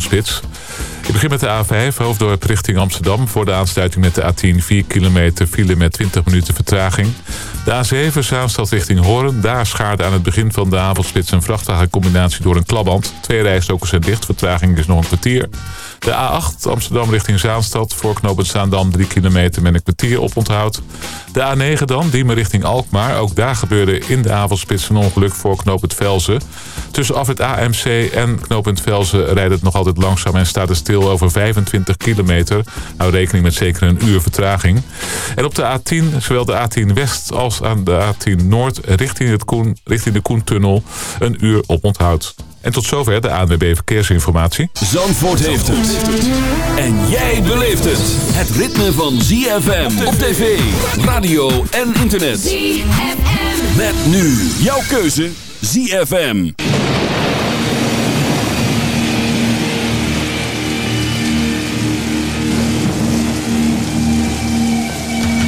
spits. Ik begin met de A5, hoofddorp richting Amsterdam... voor de aansluiting met de A10, 4 kilometer file met 20 minuten vertraging. De A7, Zaanstad richting Hoorn. Daar schaarde aan het begin van de avondspits een vrachtwagencombinatie door een klapband. Twee rijstokers zijn dicht, vertraging is nog een kwartier. De A8 Amsterdam richting Zaanstad. Voor knooppunt Zaandam 3 kilometer met een kwartier op onthoud. De A9 dan, Diemen richting Alkmaar. Ook daar gebeurde in de avondspits een ongeluk voor knooppunt Velzen. Tussen af het AMC en knooppunt Velzen rijdt het nog altijd langzaam... en staat er stil over 25 kilometer. Hou rekening met zeker een uur vertraging. En op de A10, zowel de A10 West als aan de A10 Noord... richting, het Koen, richting de Koentunnel een uur op onthoud. En tot zover de ANWB Verkeersinformatie. Zandvoort heeft het. En jij beleeft het. Het ritme van ZFM op tv, radio en internet. ZFM. Met nu jouw keuze ZFM.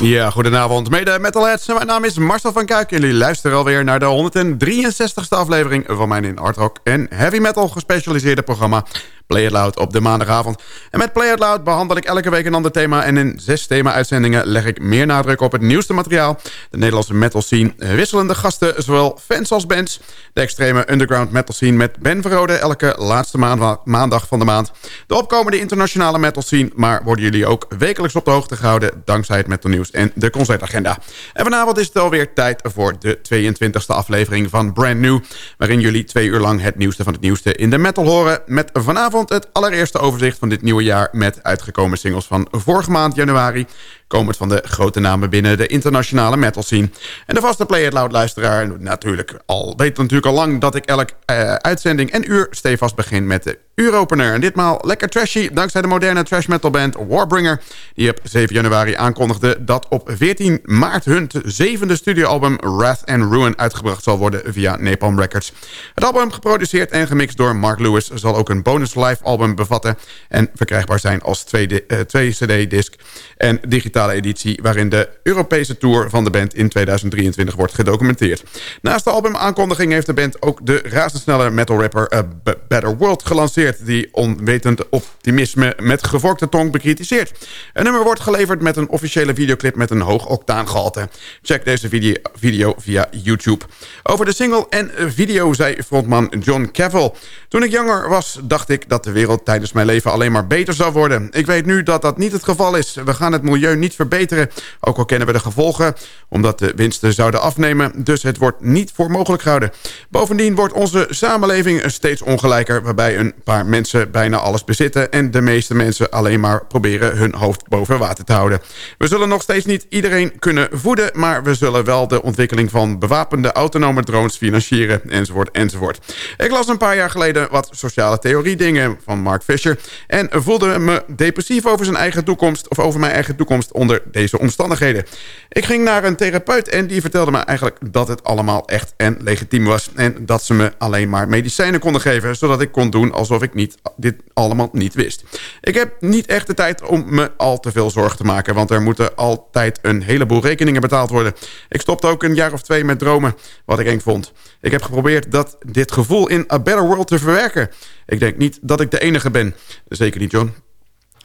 Ja, goedenavond. Mede metalheads. Mijn naam is Marcel van Kuik. Jullie luisteren alweer naar de 163ste aflevering van mijn in art rock en heavy metal gespecialiseerde programma Play It Loud op de maandagavond. En met Play It Loud behandel ik elke week een ander thema... en in zes thema-uitzendingen leg ik meer nadruk op het nieuwste materiaal... de Nederlandse metal scene, wisselende gasten, zowel fans als bands... de extreme underground metal scene met Ben Verrode... elke laatste maandag van de maand. De opkomende internationale metal scene... maar worden jullie ook wekelijks op de hoogte gehouden... dankzij het metal en de concertagenda. En vanavond is het alweer tijd voor de 22e aflevering van Brand New... waarin jullie twee uur lang het nieuwste van het nieuwste in de metal horen... met vanavond het allereerste overzicht van dit nieuwe jaar... met uitgekomen singles van vorige maand januari komend van de grote namen binnen de internationale metal scene. En de vaste Play It Loud luisteraar natuurlijk al, weet natuurlijk al lang... dat ik elk uh, uitzending en uur stevast begin met de uuropener. En ditmaal lekker trashy, dankzij de moderne trash metal band Warbringer... die op 7 januari aankondigde dat op 14 maart hun zevende studioalbum Wrath and Ruin uitgebracht zal worden via Napalm Records. Het album, geproduceerd en gemixt door Mark Lewis... zal ook een bonus live album bevatten en verkrijgbaar zijn als 2 uh, cd-disc en digitaal editie... waarin de Europese tour van de band in 2023 wordt gedocumenteerd. Naast de albumaankondiging heeft de band ook de razendsnelle metal rapper A Better World gelanceerd... die onwetend optimisme met gevorkte tong bekritiseert. Een nummer wordt geleverd met een officiële videoclip met een hoog octaangehalte. Check deze video, video via YouTube. Over de single en video zei frontman John Cavill... Toen ik jonger was, dacht ik dat de wereld tijdens mijn leven alleen maar beter zou worden. Ik weet nu dat dat niet het geval is. We gaan het milieu niet verbeteren, ook al kennen we de gevolgen... omdat de winsten zouden afnemen, dus het wordt niet voor mogelijk gehouden. Bovendien wordt onze samenleving steeds ongelijker... waarbij een paar mensen bijna alles bezitten... en de meeste mensen alleen maar proberen hun hoofd boven water te houden. We zullen nog steeds niet iedereen kunnen voeden... maar we zullen wel de ontwikkeling van bewapende autonome drones financieren, enzovoort, enzovoort. Ik las een paar jaar geleden wat sociale theorie dingen van Mark Fisher... en voelde me depressief over zijn eigen toekomst... of over mijn eigen toekomst onder deze omstandigheden. Ik ging naar een therapeut en die vertelde me eigenlijk... dat het allemaal echt en legitiem was... en dat ze me alleen maar medicijnen konden geven... zodat ik kon doen alsof ik niet, dit allemaal niet wist. Ik heb niet echt de tijd om me al te veel zorgen te maken... want er moeten altijd een heleboel rekeningen betaald worden. Ik stopte ook een jaar of twee met dromen, wat ik eng vond. Ik heb geprobeerd dat dit gevoel in A Better World te verwerken. Ik denk niet dat ik de enige ben. Zeker niet, John.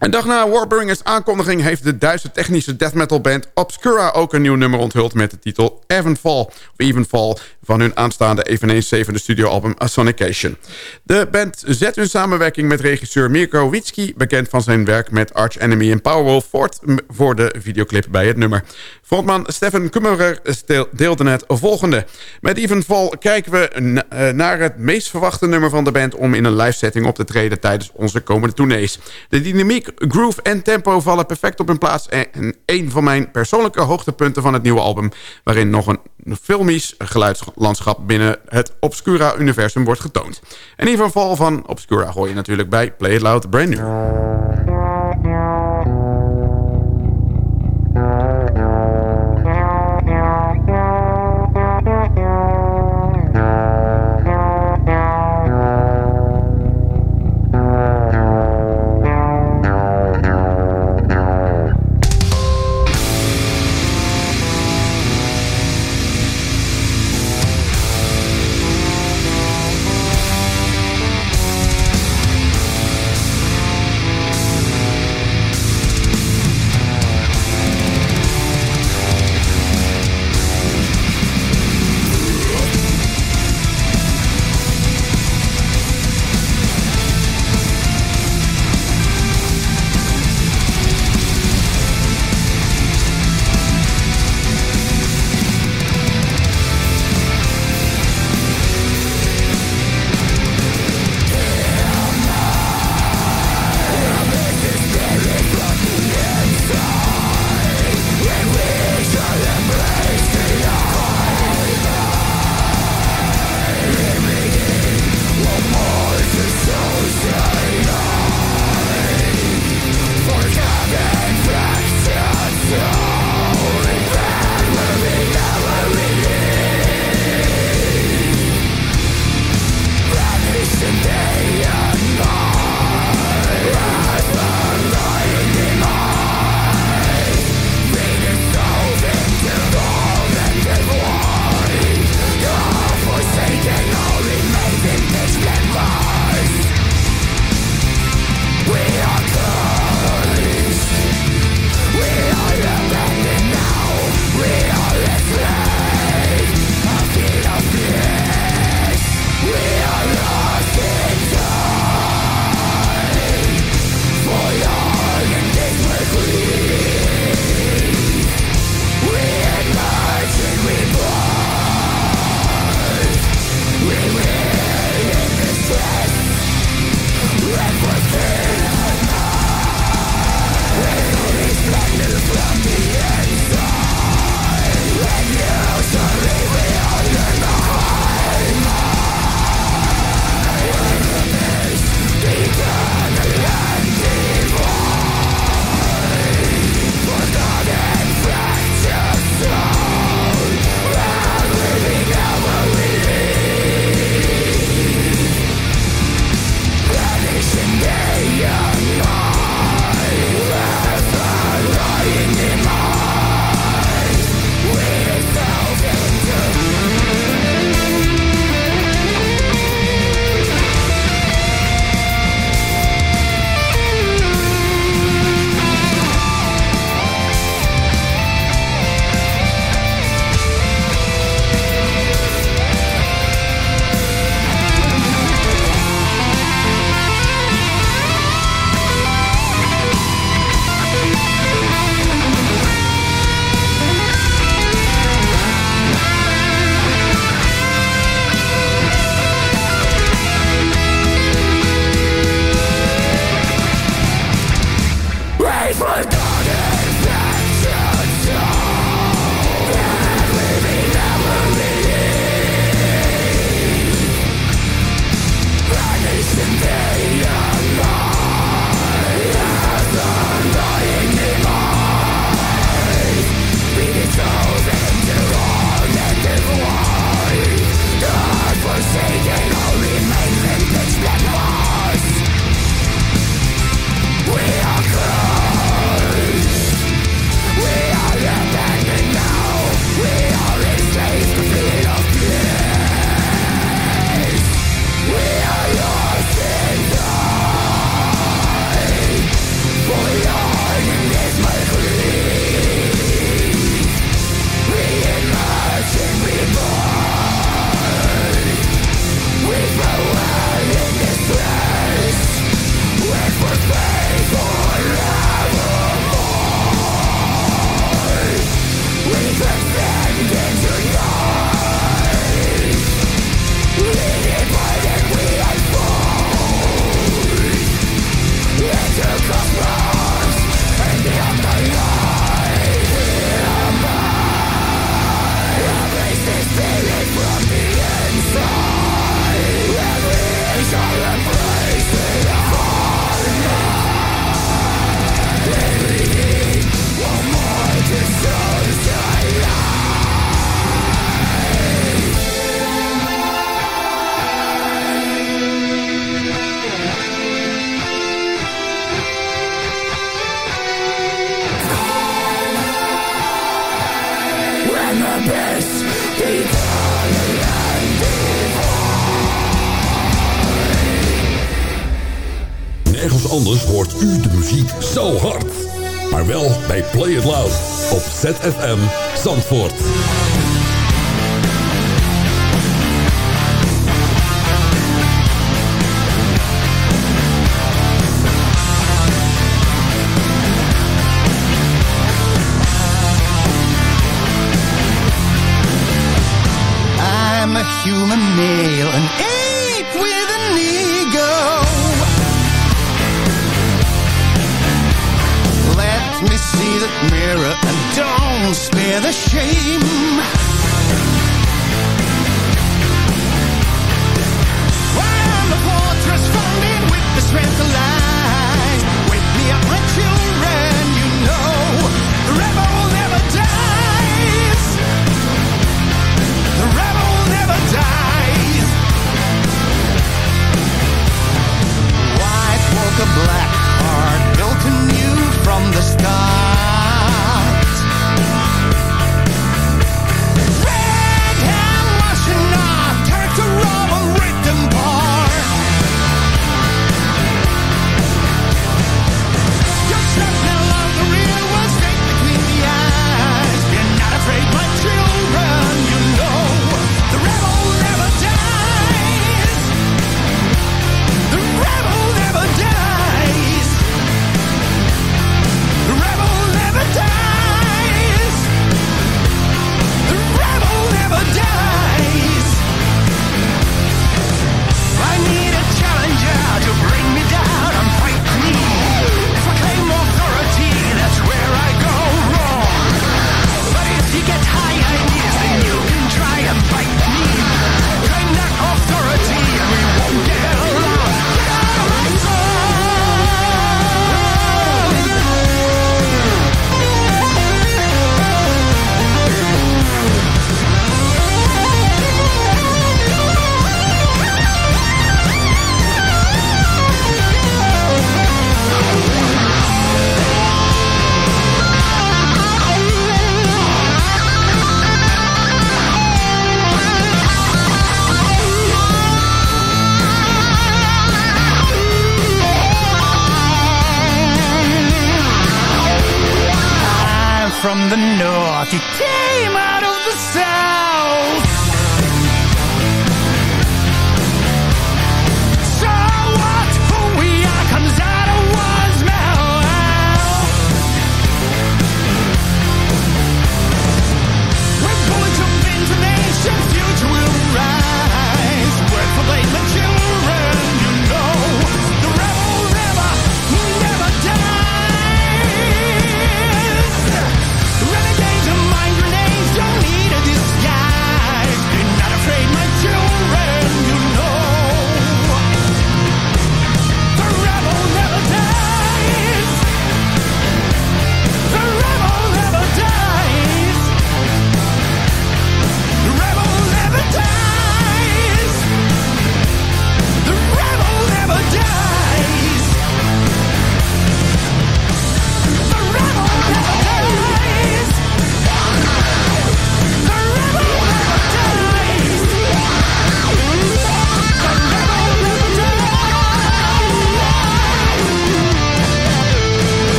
Een dag na Warbringers aankondiging heeft de Duitse technische death metal band Obscura ook een nieuw nummer onthuld met de titel Evenfall, of Evenfall van hun aanstaande eveneens zevende studioalbum Sonication. De band zet hun samenwerking met regisseur Mirko Witski, bekend van zijn werk met Arch Enemy en Powerwolf, voort voor de videoclip bij het nummer. Frontman Stefan Kummerer deelde het volgende. Met Evenfall kijken we eh, naar het meest verwachte nummer van de band om in een live setting op te treden tijdens onze komende tournees. De dynamiek groove en tempo vallen perfect op hun plaats. En een van mijn persoonlijke hoogtepunten van het nieuwe album... waarin nog een filmisch geluidslandschap binnen het Obscura-universum wordt getoond. En in ieder geval van Obscura hoor je natuurlijk bij Play It Loud Brand New.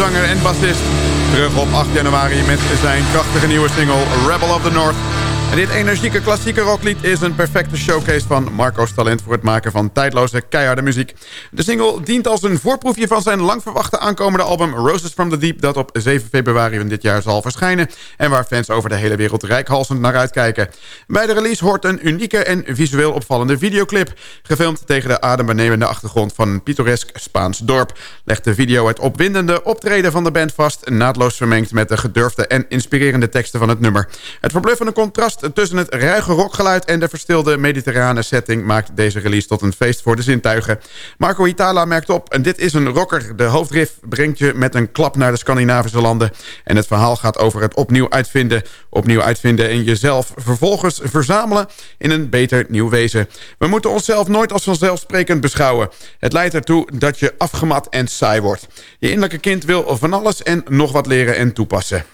Zanger en bassist, terug op 8 januari met zijn krachtige nieuwe single Rebel of the North dit energieke klassieke rocklied is een perfecte showcase van Marco's talent voor het maken van tijdloze keiharde muziek. De single dient als een voorproefje van zijn lang verwachte aankomende album Roses from the Deep dat op 7 februari van dit jaar zal verschijnen en waar fans over de hele wereld rijkhalsend naar uitkijken. Bij de release hoort een unieke en visueel opvallende videoclip, gefilmd tegen de adembenemende achtergrond van een pittoresk Spaans dorp. Legt de video het opwindende optreden van de band vast, naadloos vermengd met de gedurfde en inspirerende teksten van het nummer. Het verbluffende contrast tussen het ruige rockgeluid en de verstilde mediterrane setting... maakt deze release tot een feest voor de zintuigen. Marco Hitala merkt op, en dit is een rocker. De hoofdriff brengt je met een klap naar de Scandinavische landen. En het verhaal gaat over het opnieuw uitvinden. Opnieuw uitvinden en jezelf vervolgens verzamelen in een beter nieuw wezen. We moeten onszelf nooit als vanzelfsprekend beschouwen. Het leidt ertoe dat je afgemat en saai wordt. Je innerlijke kind wil van alles en nog wat leren en toepassen.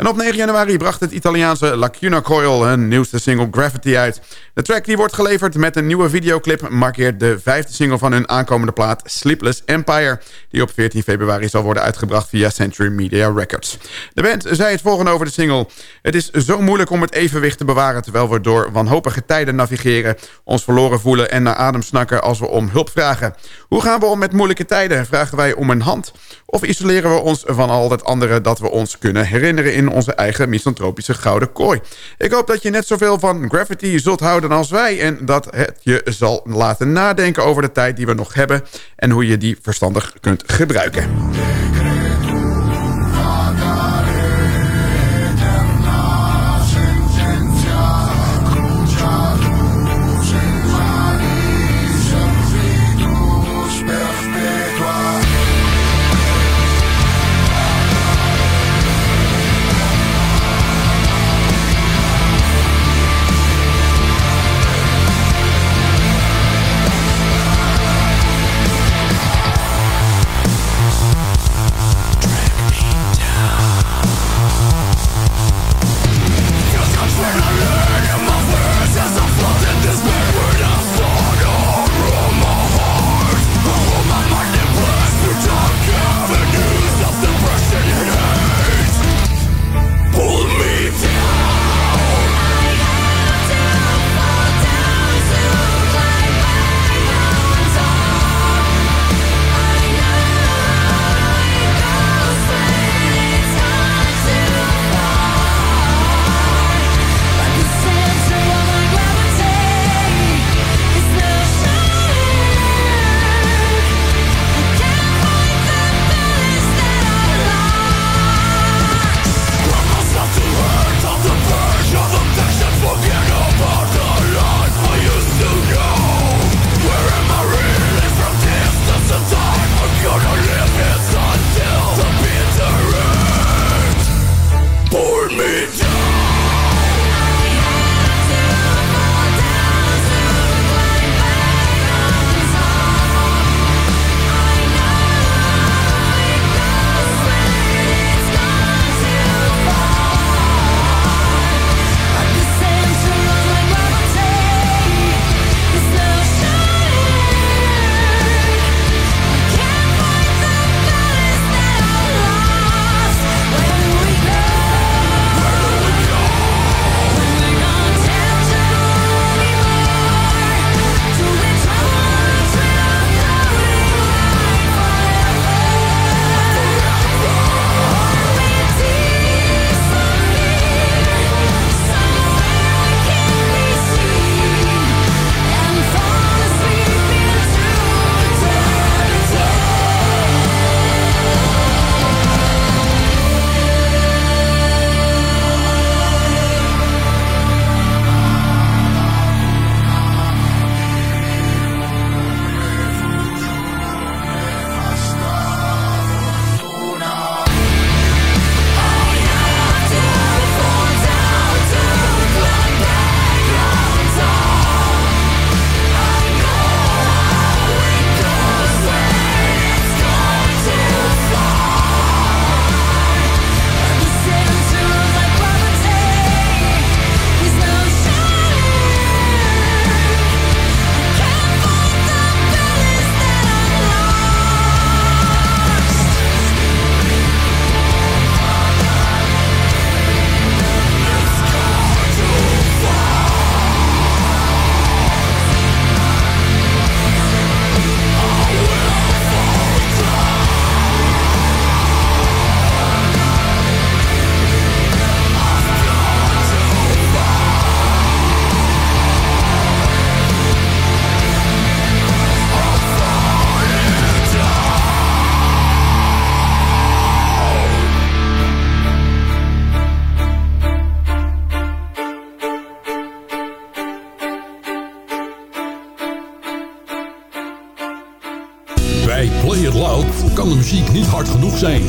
En op 9 januari bracht het Italiaanse Lacuna Coil hun nieuwste single Gravity uit. De track die wordt geleverd met een nieuwe videoclip... markeert de vijfde single van hun aankomende plaat Sleepless Empire... die op 14 februari zal worden uitgebracht via Century Media Records. De band zei het volgende over de single. Het is zo moeilijk om het evenwicht te bewaren... terwijl we door wanhopige tijden navigeren... ons verloren voelen en naar adem snakken als we om hulp vragen. Hoe gaan we om met moeilijke tijden? Vragen wij om een hand? Of isoleren we ons van al het andere dat we ons kunnen herinneren... in onze eigen misantropische gouden kooi? Ik hoop dat je net zoveel van Gravity zult houden als wij... en dat het je zal laten nadenken over de tijd die we nog hebben... en hoe je die verstandig kunt gebruiken.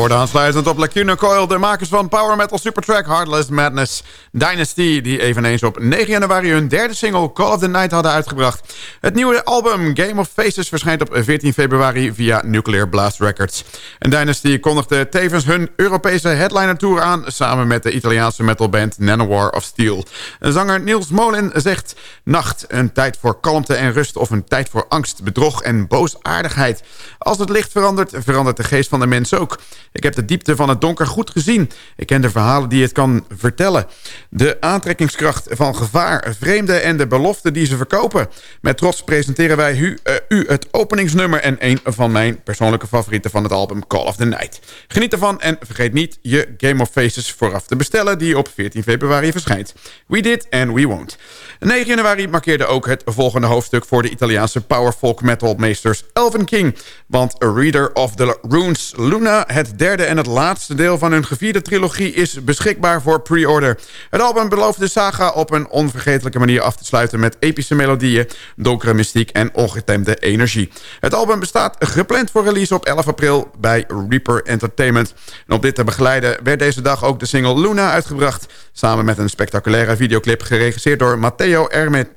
Worden aansluitend op Lacuna Coil... de makers van power metal supertrack Heartless Madness Dynasty... die eveneens op 9 januari hun derde single Call of the Night hadden uitgebracht. Het nieuwe album Game of Faces verschijnt op 14 februari via Nuclear Blast Records. En Dynasty kondigde tevens hun Europese headliner tour aan... samen met de Italiaanse metalband Nanowar of Steel. Zanger Niels Molin zegt... Nacht, een tijd voor kalmte en rust... of een tijd voor angst, bedrog en boosaardigheid. Als het licht verandert, verandert de geest van de mens ook. Ik heb de diepte van het donker goed gezien. Ik ken de verhalen die het kan vertellen. De aantrekkingskracht van gevaar, vreemden en de beloften die ze verkopen. Met trots presenteren wij u, uh, u het openingsnummer... en een van mijn persoonlijke favorieten van het album Call of the Night. Geniet ervan en vergeet niet je Game of Faces vooraf te bestellen... die op 14 februari verschijnt. We did and we won't. 9 januari markeerde ook het volgende hoofdstuk... voor de Italiaanse power folk metal meesters Elven King. Want A Reader of the Runes Luna het derde en het laatste deel van hun gevierde trilogie is beschikbaar voor pre-order. Het album belooft de saga op een onvergetelijke manier af te sluiten... met epische melodieën, donkere mystiek en ongetemde energie. Het album bestaat gepland voor release op 11 april bij Reaper Entertainment. En op dit te begeleiden werd deze dag ook de single Luna uitgebracht... samen met een spectaculaire videoclip geregisseerd door Matteo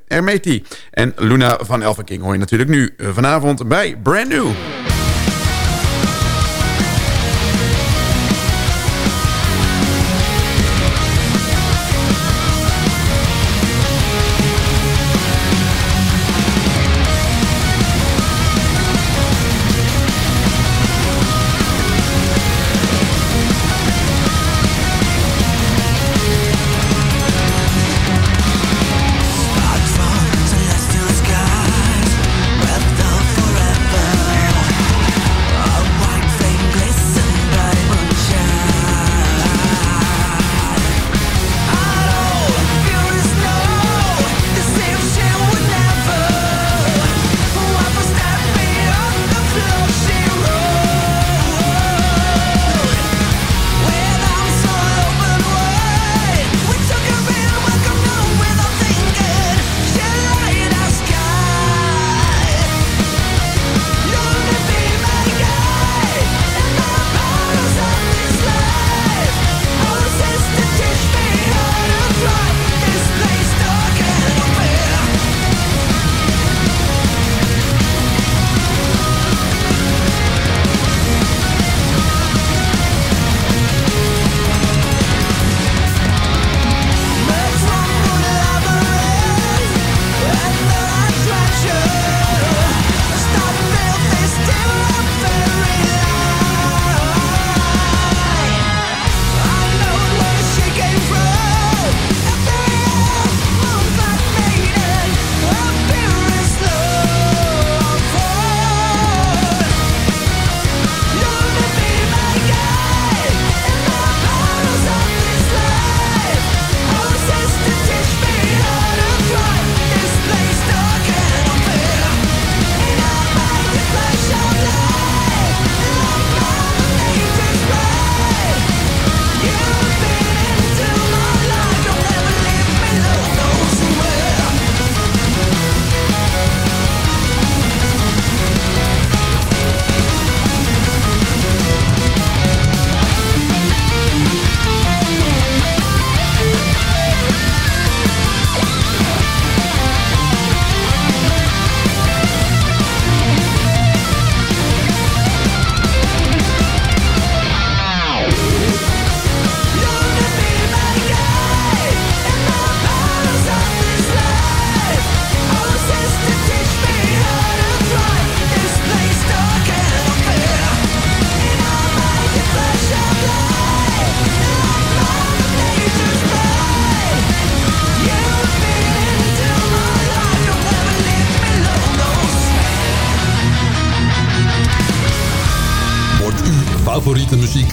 Ermeti. En Luna van Elven King hoor je natuurlijk nu vanavond bij Brand New.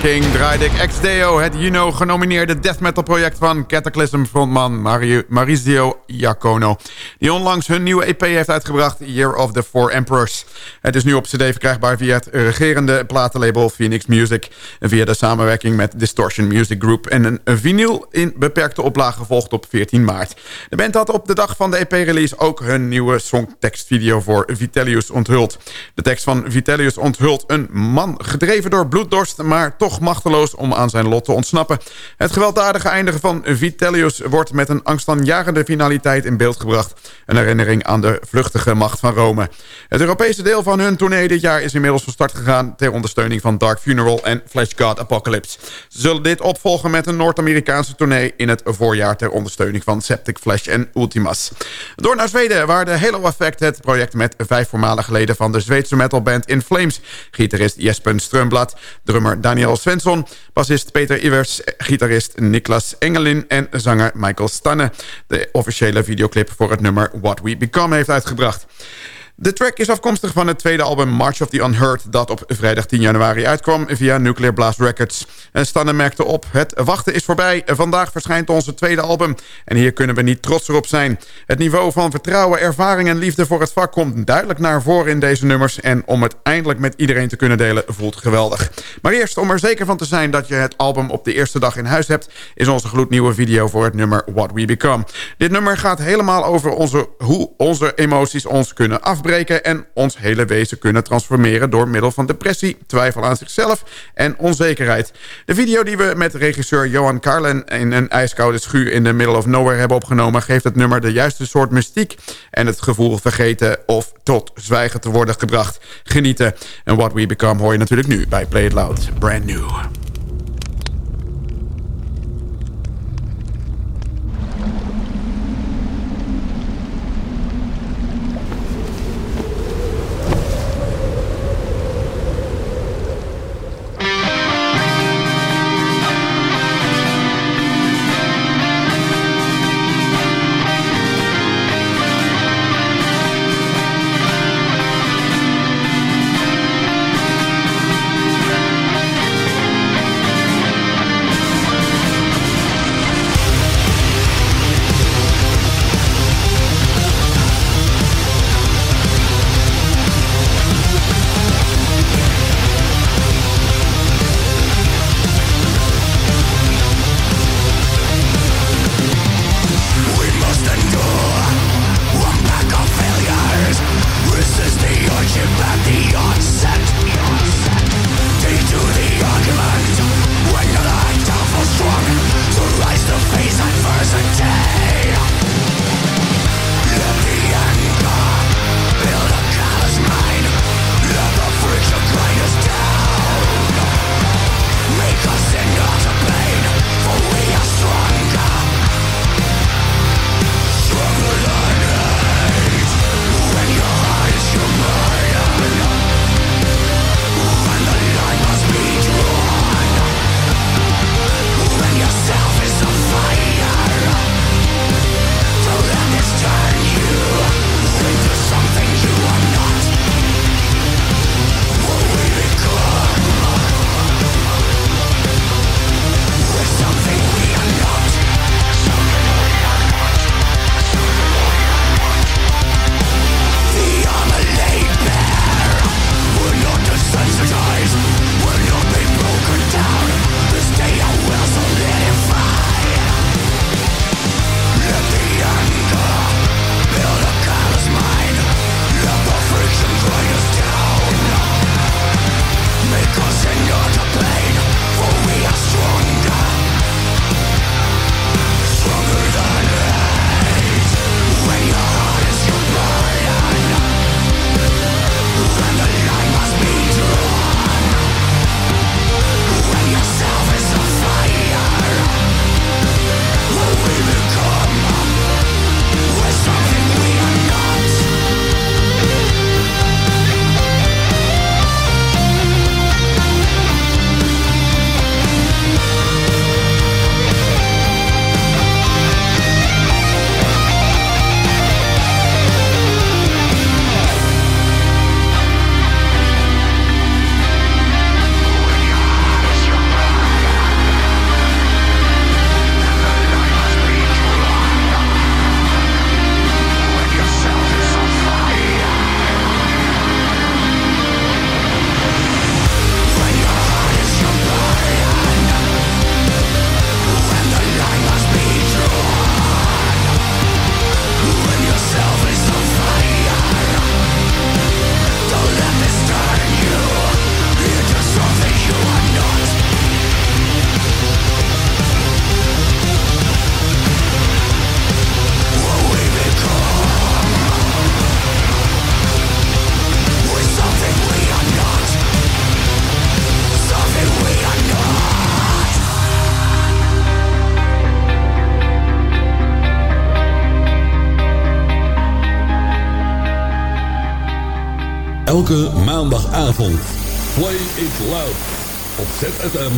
King draaide Ex-Deo, het Juno genomineerde death metal project van Cataclysm frontman Mario, Maurizio. Die onlangs hun nieuwe EP heeft uitgebracht, Year of the Four Emperors. Het is nu op cd verkrijgbaar via het regerende platenlabel Phoenix Music. En via de samenwerking met Distortion Music Group. En een vinyl in beperkte oplage volgt op 14 maart. De band had op de dag van de EP-release ook hun nieuwe songtekstvideo voor Vitellius onthuld. De tekst van Vitellius onthult een man gedreven door bloeddorst... maar toch machteloos om aan zijn lot te ontsnappen. Het gewelddadige eindigen van Vitellius wordt met een angstaanjagende finaliteit in beeld gebracht. Een herinnering aan de vluchtige macht van Rome. Het Europese deel van hun tournee dit jaar is inmiddels van start gegaan... ter ondersteuning van Dark Funeral en Flash God Apocalypse. Ze zullen dit opvolgen met een Noord-Amerikaanse tournee... in het voorjaar ter ondersteuning van Septic Flash en Ultimas. Door naar Zweden, waar de Halo Effect het project... met vijf voormalige leden van de Zweedse metalband In Flames... gitarist Jesper Strömblad, drummer drummer Daniel Svensson... bassist Peter Ivers, gitarist Niklas Engelin... en zanger Michael Stanne... de officiële videoclip voor het nummer What We Become heeft uitgebracht. De track is afkomstig van het tweede album March of the Unheard... dat op vrijdag 10 januari uitkwam via Nuclear Blast Records. En Stanne merkte op, het wachten is voorbij. Vandaag verschijnt onze tweede album. En hier kunnen we niet trots op zijn. Het niveau van vertrouwen, ervaring en liefde voor het vak... komt duidelijk naar voren in deze nummers. En om het eindelijk met iedereen te kunnen delen voelt geweldig. Maar eerst, om er zeker van te zijn dat je het album op de eerste dag in huis hebt... is onze gloednieuwe video voor het nummer What We Become. Dit nummer gaat helemaal over onze, hoe onze emoties ons kunnen afbreken en ons hele wezen kunnen transformeren... door middel van depressie, twijfel aan zichzelf en onzekerheid. De video die we met regisseur Johan Carlen... in een ijskoude schuur in the middle of nowhere hebben opgenomen... geeft het nummer de juiste soort mystiek... en het gevoel vergeten of tot zwijgen te worden gebracht. Genieten. En What We Become hoor je natuurlijk nu bij Play It Loud. Brand new. Elke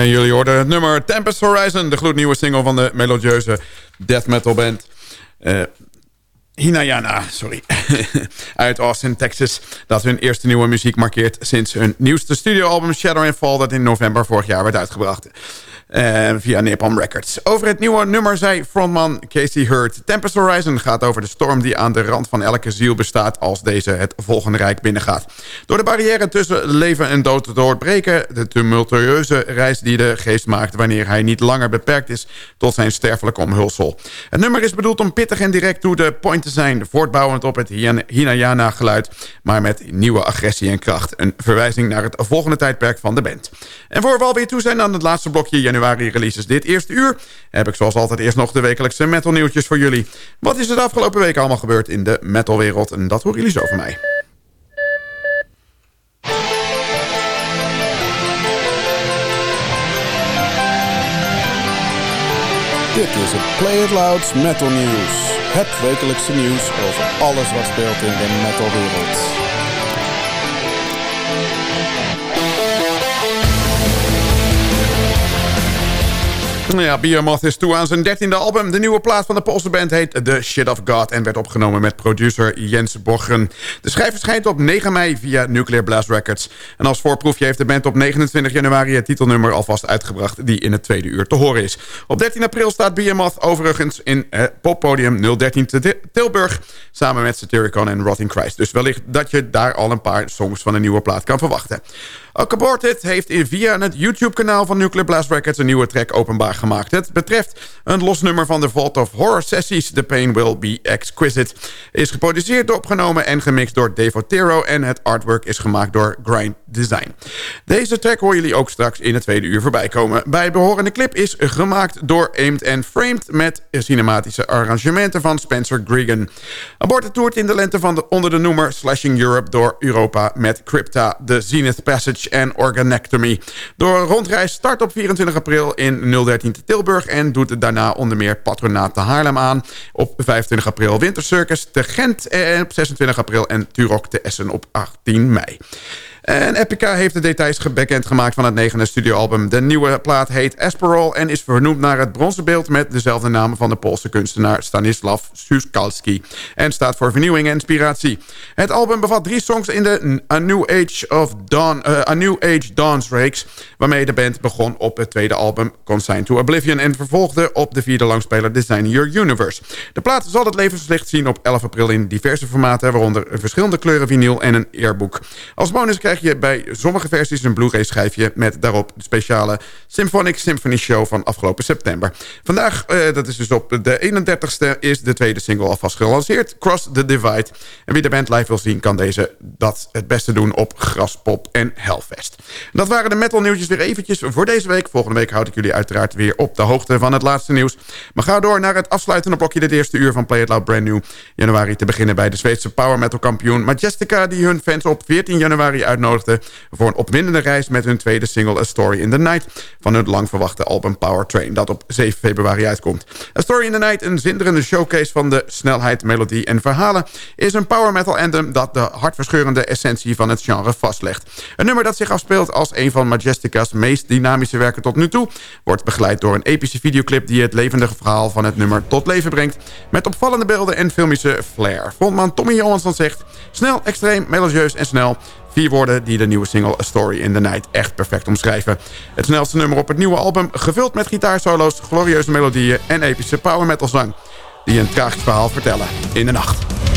En jullie hoorden het nummer Tempest Horizon, de gloednieuwe single van de melodieuze death metal band. Uh, Hinayana, sorry, uit Austin, Texas. Dat hun eerste nieuwe muziek markeert sinds hun nieuwste studioalbum Shadow and Fall... dat in november vorig jaar werd uitgebracht. Uh, via Napalm Records. Over het nieuwe nummer zei frontman Casey Hurt. Tempest Horizon gaat over de storm die aan de rand van elke ziel bestaat... als deze het volgende rijk binnengaat. Door de barrière tussen leven en dood te doorbreken... de tumultueuze reis die de geest maakt... wanneer hij niet langer beperkt is tot zijn sterfelijke omhulsel. Het nummer is bedoeld om pittig en direct to the point te zijn... voortbouwend op het Hinayana-geluid... maar met nieuwe agressie en kracht. Een verwijzing naar het volgende tijdperk van de band. En voor we alweer toe zijn aan het laatste blokje januari januari releases dit eerste uur... heb ik zoals altijd eerst nog de wekelijkse metal nieuwtjes voor jullie. Wat is er de afgelopen weken allemaal gebeurd in de metalwereld? En dat horen jullie zo van mij. Dit is het Play It Louds Metal News. Het wekelijkse nieuws over alles wat speelt in de metalwereld. Ja, Behemoth is toe aan zijn dertiende album. De nieuwe plaat van de Poolse band heet The Shit of God... en werd opgenomen met producer Jens Borgen. De schijf verschijnt op 9 mei via Nuclear Blast Records. En als voorproefje heeft de band op 29 januari... het titelnummer alvast uitgebracht die in het tweede uur te horen is. Op 13 april staat Behemoth overigens in het poppodium 013 te Tilburg... samen met Satyricon en Rotting Christ. Dus wellicht dat je daar al een paar songs van een nieuwe plaat kan verwachten. Ook Aborted heeft via het YouTube-kanaal van Nuclear Blast Records... een nieuwe track openbaar gemaakt. Het betreft een los nummer van de Vault of Horror Sessies... The Pain Will Be Exquisite. Is geproduceerd, opgenomen en gemixt door Dave Otero... en het artwork is gemaakt door Grind Design. Deze track horen jullie ook straks in het tweede uur voorbij komen. Bij behorende clip is gemaakt door Aimed and Framed... met cinematische arrangementen van Spencer Gregan. Aborted toert in de lente van de, onder de noemer Slashing Europe door Europa... met Crypta, The Zenith Passage en Organectomy. Door rondreis start op 24 april in 013 te Tilburg... en doet daarna onder meer Patronaat te Haarlem aan. Op 25 april Wintercircus te Gent en op 26 april... en Turok te Essen op 18 mei. En Epica heeft de details bekendgemaakt van het negende studioalbum. De nieuwe plaat heet Esperol en is vernoemd naar het bronzen beeld... met dezelfde naam van de Poolse kunstenaar Stanislav Suskalski. En staat voor vernieuwing en inspiratie. Het album bevat drie songs in de A New Age, of Dawn, uh, A New Age Dance Rakes... waarmee de band begon op het tweede album Consigned to Oblivion... en vervolgde op de vierde langspeler Design Your Universe. De plaat zal het levenslicht zien op 11 april in diverse formaten... waaronder verschillende kleuren vinyl en een eerboek. Als bonus krijg je bij sommige versies een Blu-ray schijfje... met daarop de speciale Symphonic Symphony Show van afgelopen september. Vandaag, uh, dat is dus op de 31ste, is de tweede single alvast gelanceerd. Cross the Divide. En wie de band live wil zien, kan deze dat het beste doen op Graspop en Hellfest. Dat waren de metal nieuwtjes weer eventjes voor deze week. Volgende week houd ik jullie uiteraard weer op de hoogte van het laatste nieuws. Maar ga door naar het afsluitende blokje dit eerste uur van Play It Loud Brand New. Januari te beginnen bij de Zweedse power metal kampioen Majestica... die hun fans op 14 januari uitnodigt voor een opwindende reis met hun tweede single A Story in the Night... van hun lang verwachte album Power Train, dat op 7 februari uitkomt. A Story in the Night, een zinderende showcase van de snelheid, melodie en verhalen... is een power metal anthem dat de hartverscheurende essentie van het genre vastlegt. Een nummer dat zich afspeelt als een van Majestica's meest dynamische werken tot nu toe... wordt begeleid door een epische videoclip die het levendige verhaal van het nummer tot leven brengt... met opvallende beelden en filmische flair. Frontman Tommy Johansson zegt... snel, extreem, melodieus en snel... Vier woorden die de nieuwe single A Story in the Night echt perfect omschrijven. Het snelste nummer op het nieuwe album, gevuld met gitaarsolo's, glorieuze melodieën en epische power metal zang. Die een tragisch verhaal vertellen in de nacht.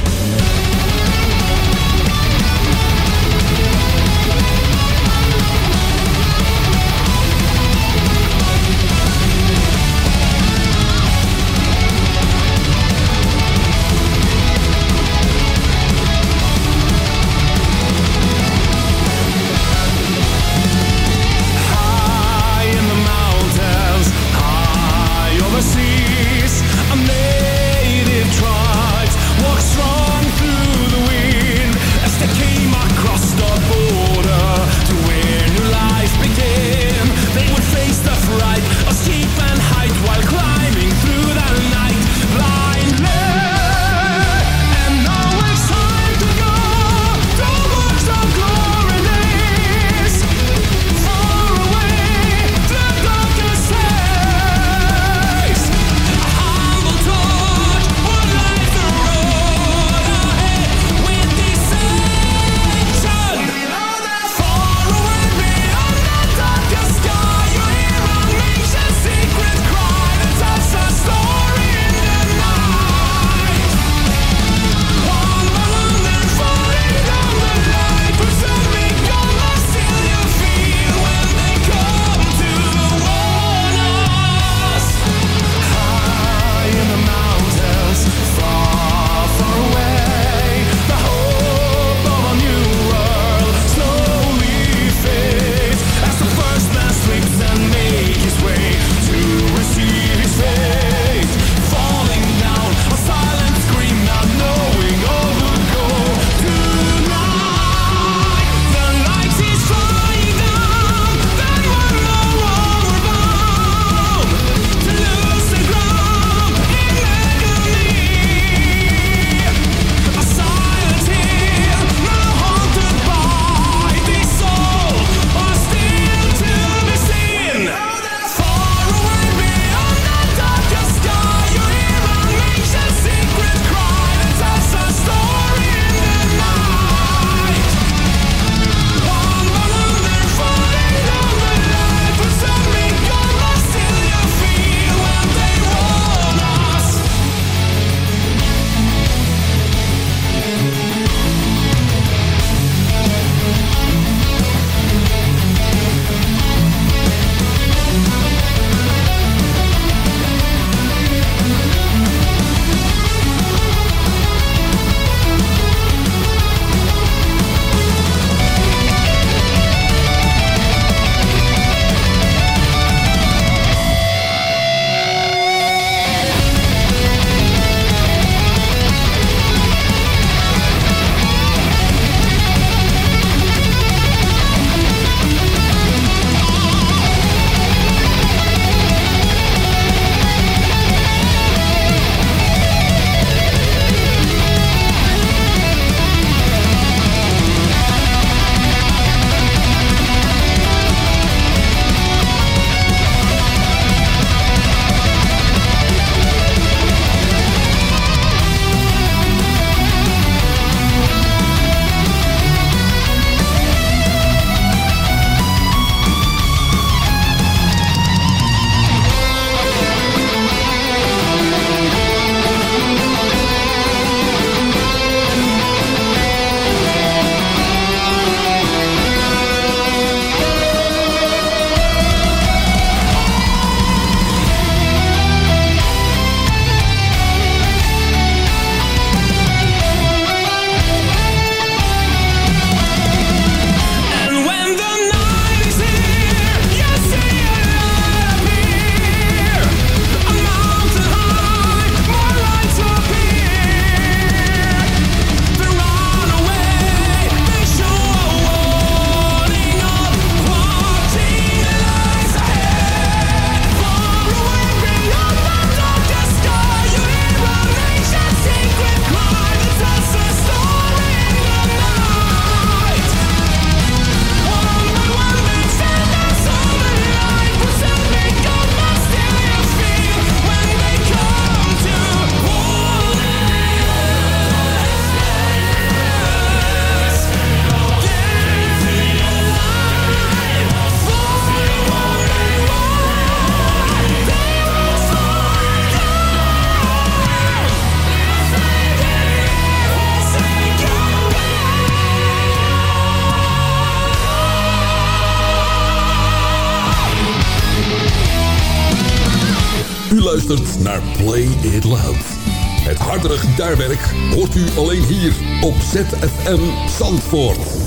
It Loud. Het hardere gitaarwerk hoort u alleen hier op ZFM Zandvoort.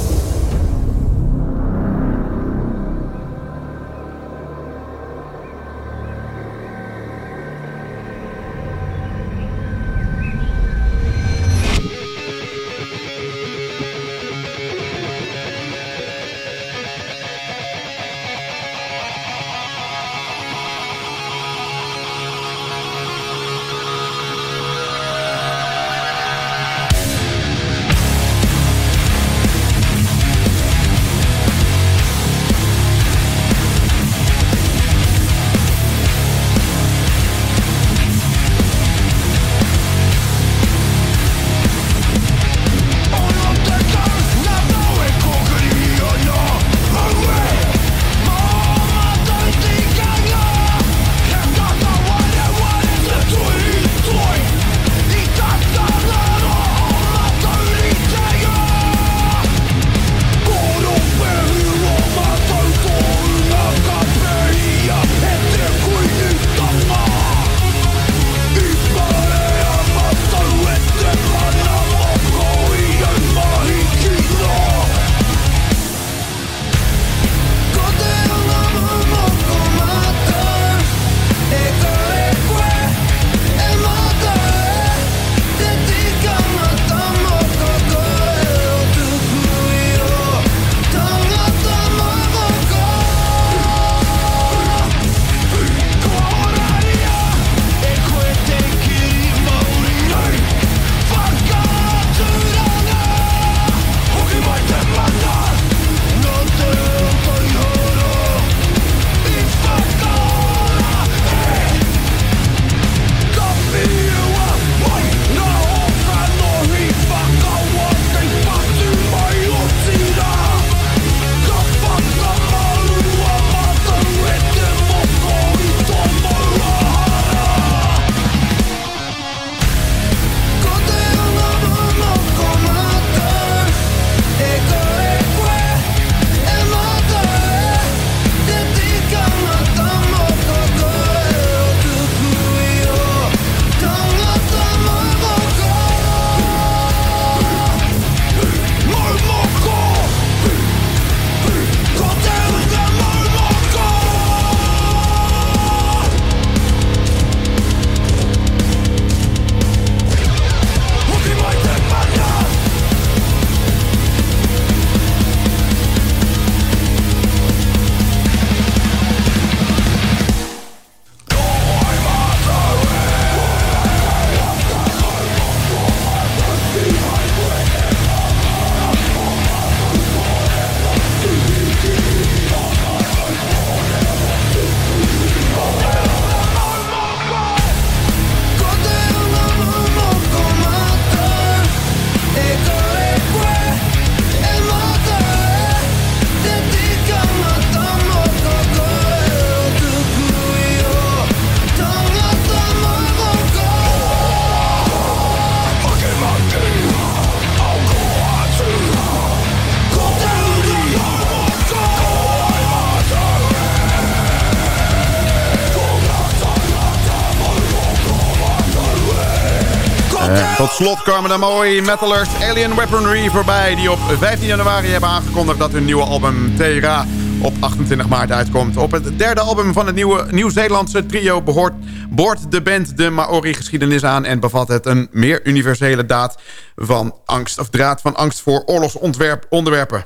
Slot kwamen de metalers Alien Weaponry voorbij... die op 15 januari hebben aangekondigd dat hun nieuwe album Terra op 28 maart uitkomt. Op het derde album van het nieuwe Nieuw-Zeelandse trio behoort, boort de band de Maori-geschiedenis aan... en bevat het een meer universele daad van angst, of draad van angst voor oorlogsonderwerpen.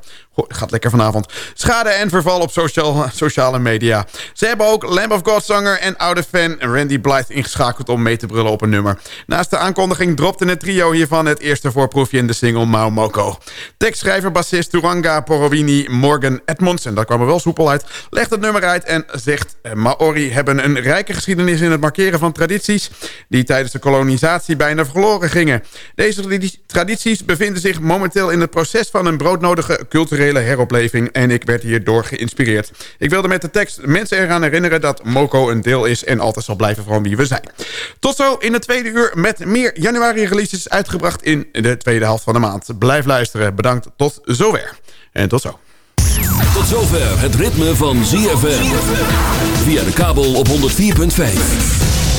Gaat lekker vanavond. Schade en verval op social, sociale media. Ze hebben ook Lamb of God zanger en oude fan Randy Blythe ingeschakeld om mee te brullen op een nummer. Naast de aankondiging dropte het trio hiervan het eerste voorproefje in de single Mau Moko. Tekstschrijver, bassist Turanga Porowini Morgan Edmonds, en dat kwam er wel soepel uit, legt het nummer uit en zegt... Eh, Maori hebben een rijke geschiedenis in het markeren van tradities... die tijdens de kolonisatie bijna verloren gingen. Deze tradities bevinden zich momenteel in het proces van een broodnodige culturele heropleving en ik werd hierdoor geïnspireerd. Ik wilde met de tekst mensen eraan herinneren dat Moko een deel is en altijd zal blijven van wie we zijn. Tot zo in het tweede uur met meer januari releases uitgebracht in de tweede helft van de maand. Blijf luisteren. Bedankt tot zover. En tot zo. Tot zover het ritme van ZFM. Via de kabel op 104.5.